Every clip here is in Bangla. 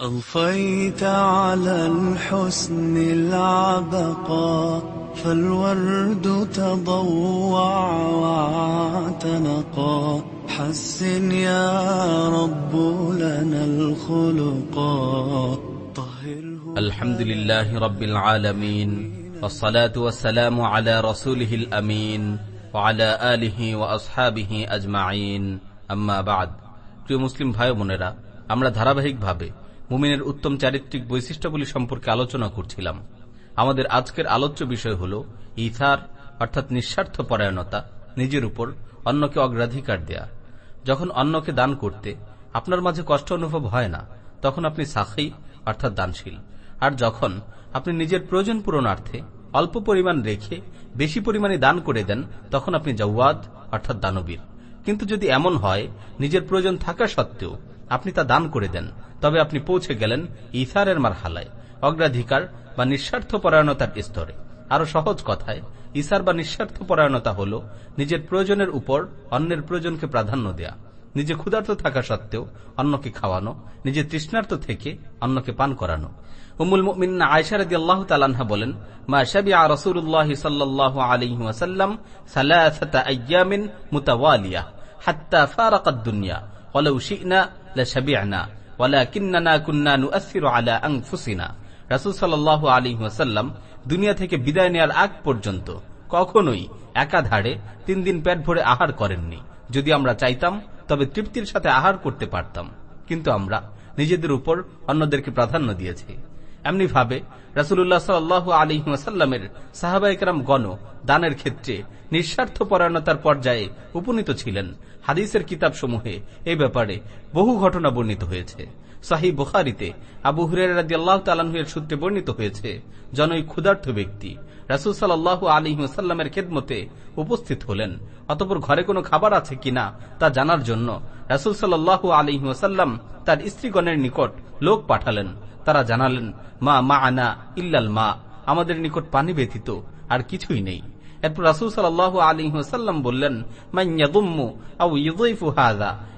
أضفيت على الحسن العبقى فالورد تضوع واعتنقا حسن يا رب لنا الخلقا طهره الحمد لله رب العالمين والصلاة والسلام على رسوله الأمين وعلى آله وأصحابه أجمعين أما بعد প্রিয় মুসলিম ভাই বোনেরা আমরা ধারাবাহিকভাবে মুমিনের উত্তম চারিত্রিক বৈশিষ্ট্যগুলি সম্পর্কে আলোচনা করছিলাম। আমাদের আজকের আলোচ্য বিষয় হল ইথার, অর্থাৎ নিঃস্বার্থ পরায়ণতা, নিজের উপর অন্যকে অগ্রাধিকার দেয়া। যখন অন্যকে দান করতে আপনার মাঝে কষ্ট অনুভব হয় না, তখন আপনি সাখী অর্থাৎ দানশীল। আর যখন আপনি নিজের প্রয়োজন পূরণার্থে অল্প পরিমাণ রেখে বেশি পরিমাণে দান করে দেন, তখন আপনি জওয়াদ অর্থাৎ দানবীর। কিন্তু যদি এমন হয়, নিজের প্রয়োজন থাকা সত্ত্বেও আপনি তা দান করে দেন তবে আপনি পৌঁছে গেলেন ইসারের মারহালায় অগ্রাধিকার বা নিঃস্বার্থ পরায়ণতার স্তরে আরো সহজ কথায় ইসার বা নিঃস্বার্থ পরায়ণতা হল নিজের প্রয়োজনের উপর অন্যের প্রয়োজনকে প্রাধান্য দেয়া নিজে ক্ষুধার্ত থাকা সত্ত্বেও অন্যকে খাওয়ানো নিজে তৃষ্ণার্ত থেকে অন্যকে পান করানো উমুল মুমিন আয়সারদি আল্লাহ তালানহা বলেন মা শাবিয়া রসুল্লাহ সাল্লাহ আলহি ওয়াসাল্লাম সালাসাতা আয়ামিন মুতাওয়ালিয়া হাত্তা ফারাকাত দুনিয়া ولو شئنا لشبعنا কিন্নানা আলা আলী দুনিয়া থেকে বিদায় নেয়ার আগ পর্যন্ত কখনোই একাধারে তিন দিন পেট ভরে আহার করেননি। যদি আমরা চাইতাম, তবে তৃপ্তির সাথে আহার করতে পারতাম। কিন্তু আমরা নিজেদের উপর অন্যদেরকে প্রাধান্য দিয়েছি। এমনি ভাবে রাসুল্লাহ সাল আলী ওয়াসাল্লামের সাহাবাইকরাম গণ দানের ক্ষেত্রে নিঃস্বার্থ পরায়ণতার পর্যায়ে উপনীত ছিলেন। হাদিসের কিতাব সমূহে এই ব্যাপারে বহু ঘটনা বর্ণিত হয়েছে। সাহি বুখারিতে আবু হুরের সূত্রে বর্ণিত হয়েছে জনই ক্ষুধার্থ ব্যক্তি রাসুল সাল্লাহ আলী ওসাল্লামের খেদমতে উপস্থিত হলেন, অতপর ঘরে কোনো খাবার আছে কিনা তা জানার জন্য রাসুল সাল্লাহ আলী ওসাল্লাম তার স্ত্রীগণের নিকট লোক পাঠালেন। তারা জানালেন, মা মা আনা ইল্লাল মা। আমাদের নিকট পানি ব্যতীত আর কিছুই নেই। এরপর রাসুল সাল্লাহ আলী ওসাল্লাম বললেন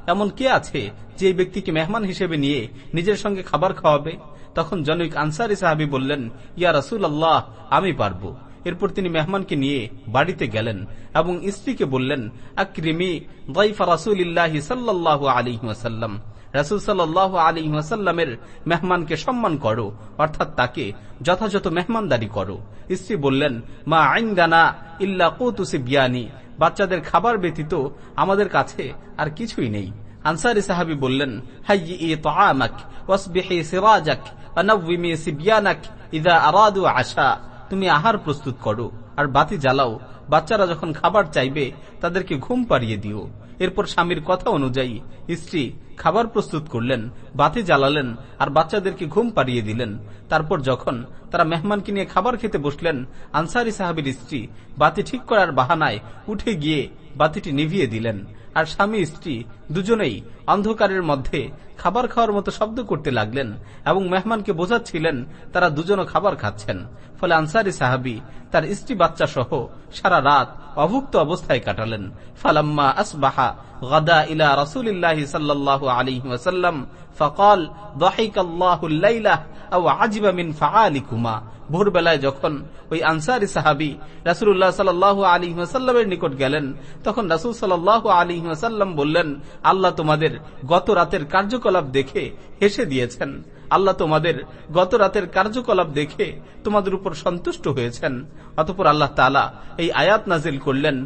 এমন কে আছে যে ব্যক্তিকে মেহমান হিসেবে নিয়ে নিজের সঙ্গে খাবার খাওয়াবে? তখন জনৈক আনসারি সাহাবি বললেন, ইয়া রাসুল আল্লাহ আমি পারব। এরপর তিনি মেহমানকে নিয়ে বাড়িতে গেলেন এবং স্ত্রীকে বললেন, আক্রিমি দাইফা রাসুল ইল্লাহি সাল্লাহ আলী ওয়াসাল্লাম। রাসুল সাল্লাহ আলী ওয়াসাল্লামের মেহমানকে সম্মান করো, অর্থাৎ তাকে যথাযথ মেহমানদারি করো। স্ত্রী বললেন, মা আইনদানা ইল্লা কৌতুসি বিয়ানি বাচ্চাদের খাবার ব্যতীত আমাদের কাছে আর কিছুই নেই। আনসারি সাহাবি বললেন আশা। তুমি আহার প্রস্তুত করো, আর বাতি জ্বালাও। বাচ্চারা যখন খাবার চাইবে, তাদেরকে ঘুম পাড়িয়ে দিও। এরপর স্বামীর কথা অনুযায়ী স্ত্রী খাবার প্রস্তুত করলেন, বাতি জ্বালালেন আর বাচ্চাদেরকে ঘুম পাড়িয়ে দিলেন। তারপর যখন তারা মেহমানকে নিয়ে খাবার খেতে বসলেন, আনসারী সাহাবির স্ত্রী বাতি ঠিক করার বাহানায় উঠে গিয়ে বাতিটি নিভিয়ে দিলেন, আর স্বামী স্ত্রী দুজনেই অন্ধকারের মধ্যে খাবার খাওয়ার মতো শব্দ করতে লাগলেন এবং মেহমানকে বোঝাচ্ছিলেন, তারা দুজনও খাবার খাচ্ছেন। ফলে আনসারি সাহাবি তার স্ত্রী বাচ্চা সহ সারা রাত অভুক্ত অবস্থায় কাটালেন। ফালাম্মা আসবাহা গদা ইলা রসুলিল্লাহ সাল্লাহ আলী ওয়াসাল্লাম ফকাল দহিক আল্লাহুল্লাইলাহ আও আজিবা ফাআলিকুমা। ভোরবেলায় যখন ওই আনসারি সাহাবি রাসুল্লাহ সাল আলী ওয়াসাল্লামের নিকট গেলেন, তখন রাসুল সাল্লাহ আলী ওয়াসাল্লাম বললেন, আল্লাহ তোমাদের গত রাতের কার্যকলাপ দেখে হেসে দিয়েছেন। আল্লাহ তোমাদের গত রাতের কার্যকলাপ দেখে তোমাদের উপর সন্তুষ্ট হয়েছেন। অতপর আল্লাহ তালা এই আয়াত নাজিল করলেন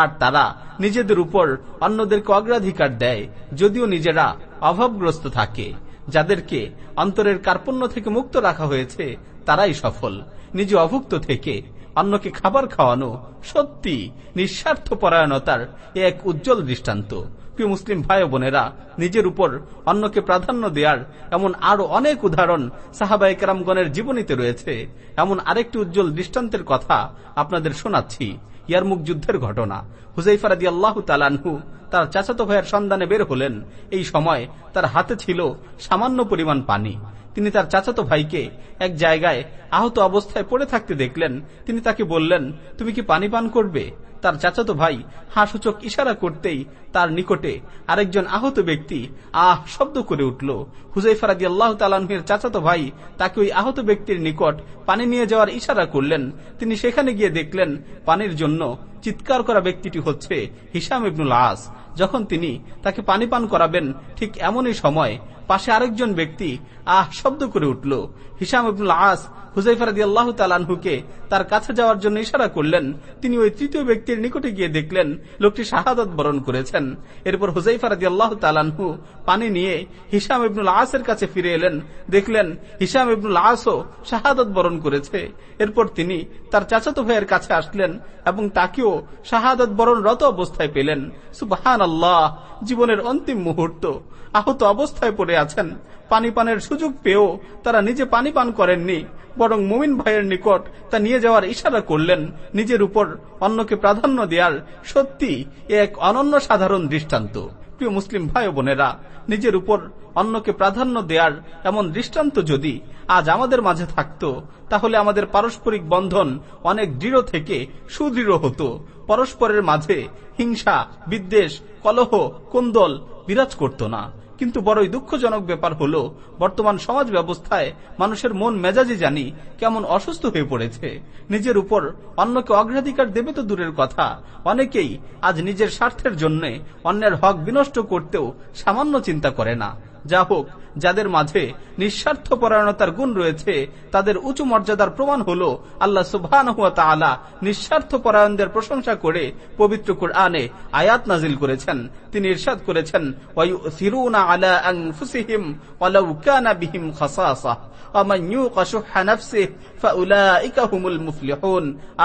আর তারা নিজেদের উপর অন্যদেরকে অগ্রাধিকার দেয়, যদিও নিজেরা অভাবগ্রস্ত থাকে। যাদেরকে অন্তরের কার্পণ্য থেকে মুক্ত রাখা হয়েছে, তারাই সফল। নিজে অভুক্ত থেকে অন্যকে খাবার খাওয়ানো সত্যি নিঃস্বার্থ পরায়ণতার এক উজ্জ্বল দৃষ্টান্ত। মুসলিম ভাই বোনেরা, নিজের উপর অন্যকে প্রাধান্য দেওয়ার এমন আরও অনেক উদাহরণ সাহাবাইকেরামগণের জীবনীতে রয়েছে। এমন আরেকটি উজ্জ্বল দৃষ্টান্তের কথা আপনাদের শোনাচ্ছি। ইয়ারমুখ যুদ্ধের ঘটনা। হুজাইফারাদি আল্লাহ তালানহু তার চাচাতো ভাইয়ের সন্ধানে বের হলেন। এই সময় তার হাতে ছিল সামান্য পরিমাণ পানি। তিনি তার চাচাতো ভাইকে এক জায়গায় আহত অবস্থায় পড়ে থাকতে দেখলেন। তিনি তাকে বললেন, তুমি কি পানি পান করবে? তার চাচাতো ভাই হাসূচক ইশারা করতেই তার নিকটে আরেকজন আহত ব্যক্তি আহ শব্দ করে উঠল। হুজাইফারাদি আল্লাহ তালাহের চাচাতো ভাই তাকে ওই আহত ব্যক্তির নিকট পানি নিয়ে যাওয়ার ইশারা করলেন। তিনি সেখানে গিয়ে দেখলেন, পানির জন্য চিৎকার করা ব্যক্তিটি হচ্ছে হিসাম ইবনুল আস। যখন তিনি তাকে পানি পান করাবেন ঠিক এমনই সময় পাশে আরেকজন ব্যক্তি, আহ, শব্দ করে উঠল। হিসাম ইবনুল আস হুজাইফারাদি আল্লাহ তালানহুকে তার কাছে যাওয়ার জন্য ইশারা করলেন। তিনি ওই তৃতীয় ব্যক্তির নিকটে গিয়ে দেখলেন, লোকটি শাহাদত বরণ করেছেন। এরপর হুজাইফারাদি আল্লাহ তালানহু পানি নিয়ে হিসাম ইবনুল আসের কাছে ফিরে এলেন। দেখলেন হিসাম ইবনুল আসও শাহাদত বরণ করেছে। এরপর তিনি তার চাচাতো ভাইয়ের কাছে আসলেন এবং তাকেও শাহাদত বরণ রত অবস্থায় পেলেন। সুবাহান আল্লাহ জীবনের অন্তিম মুহূর্ত। আহত অবস্থায় পড়ে আছেন। পানি পানের সুযোগ পেয়েও তারা নিজে পানি পান করেননি, বরং মুমিন ভাইয়ের নিকট তা নিয়ে যাওয়ার ইশারা করলেন। নিজের উপর অন্যকে প্রাধান্য দেওয়ার সত্যি এক অনন্য সাধারণ দৃষ্টান্ত। প্রিয় মুসলিম ভাই বোনেরা, নিজের উপর অন্যকে প্রাধান্য দেওয়ার এমন দৃষ্টান্ত যদি আজ আমাদের মাঝে থাকত, তাহলে আমাদের পারস্পরিক বন্ধন অনেক দৃঢ় থেকে সুদৃঢ় হতো। পরস্পরের মাঝে হিংসা, বিদ্বেষ, কলহ, কোন্দল বিরাজ করত না। কিন্তু বড়ই দুঃখজনক ব্যাপার হল, বর্তমান সমাজ ব্যবস্থায় মানুষের মন মেজাজি জানি কেমন অসুস্থ হয়ে পড়েছে। নিজের উপর অন্যকে অগ্রাধিকার দেবে তো দূরের কথা। অনেকেই আজ নিজের স্বার্থের জন্য অন্যের হক বিনষ্ট করতেও সামান্য চিন্তা করে না। যা হোক, যাদের মাঝে নিঃস্বার্থ পরায়ণতার গুণ রয়েছে, তাদের উঁচু মর্যাদার প্রমাণ হল আল্লাহ সুবহান নিঃস্বার্থ পরায়ণদের প্রশংসা করে পবিত্র আনে আয়াত নাজিল করেছেন। তিনি ইরশাদ করেছেন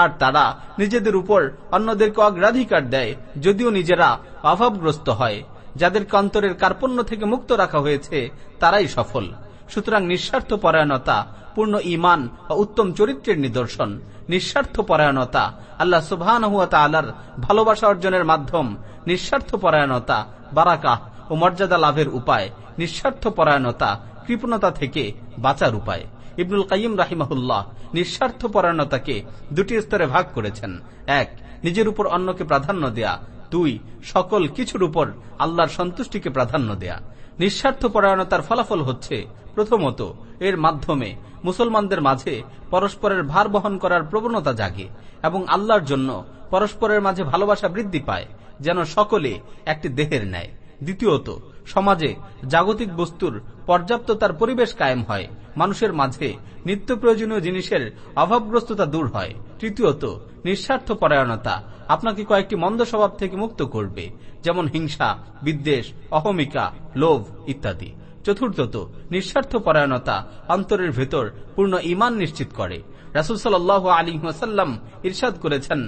আর তারা নিজেদের উপর অন্যদেরকে অগ্রাধিকার দেয়, যদিও নিজেরা অভাবগ্রস্ত হয়। যাদের অন্তরের কার্পণ্য থেকে মুক্ত রাখা হয়েছে, তারাই সফল। সুতরাং নিঃস্বার্থ পরায়ণতা পূর্ণ ইমান ও উত্তম চরিত্রের নিদর্শন। নিঃস্বার্থ পরায়ণতা আল্লাহ সুবহান আলার ভালোবাসা অর্জনের মাধ্যম। নিঃস্বার্থ পরায়ণতা বারাকাহ ও মর্যাদা লাভের উপায়। নিঃস্বার্থ পরায়ণতা কৃপণতা থেকে বাঁচার উপায়। ইবনুল কাইম রাহিমাহুল্লাহ নিঃস্বার্থ পরায়ণতাকে দুটি স্তরে ভাগ করেছেন। এক, নিজের উপর অন্যকে প্রাধান্য দেয়া। দুই, সকল কিছুর উপর আল্লাহর সন্তুষ্টিকে প্রাধান্য দেয়া। নিঃস্বার্থ পরায়ণতার ফলাফল হচ্ছে, প্রথমত, এর মাধ্যমে মুসলমানদের মাঝে পরস্পরের ভার বহন করার প্রবণতা জাগে এবং আল্লাহর জন্য পরস্পরের মাঝে ভালোবাসা বৃদ্ধি পায়, যেন সকলে একটি দেহের ন্যায়। দ্বিতীয়ত, সমাজে জাগতিক বস্তুর পর্যাপ্ততার পরিবেশ কায়েম হয়। মানুষের মাঝে নিত্য প্রয়োজনীয় জিনিসের অভাবগ্রস্ততা দূর হয়। তৃতীয়ত, নিঃস্বার্থ পরায়ণতা আপনাকে কয়েকটি মন্দ স্বভাব থেকে মুক্ত করবে, যেমন হিংসা, বিদ্বেষ, অহমিকা, লোভ ইত্যাদি। চতুর্থত, নিঃস্বার্থ পরায়ণতা অন্তরের ভেতর পূর্ণ ইমান নিশ্চিত করে। রাসুল সাল আলী ওয়াসাল্লাম ইরশাদ করেছেন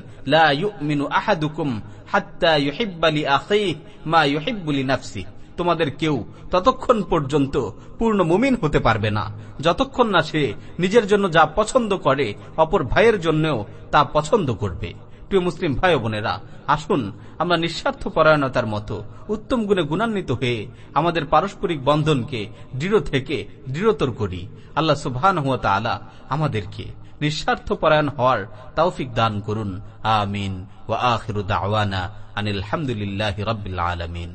আহাদুকুম ইউহিব্বালি আখি মা নাফসি তোমাদের কেউ ততক্ষণ পর্যন্ত পূর্ণ মুমিন হতে পারবে না। যতক্ষণ না সে নিজের জন্য যা পছন্দ করে, অপর ভাইয়ের জন্যও তা পছন্দ করবে। প্রিয় মুসলিম ভাই বোনেরা, আসুন আমরা নিঃস্বার্থ পরায়ণতার মতো উত্তম গুণে গুণান্বিত হয়ে আমাদের পারস্পরিক বন্ধনকে দৃঢ় থেকে দৃঢ়তর করি। আল্লাহ সুবহান আলা আমাদেরকে নিঃস্বার্থ পরায়ণ হওয়ার তৌফিক দান করুন। আমিন। ও আখিরু দাওয়ানা আনিল হামদুলিল্লাহ আলমিন।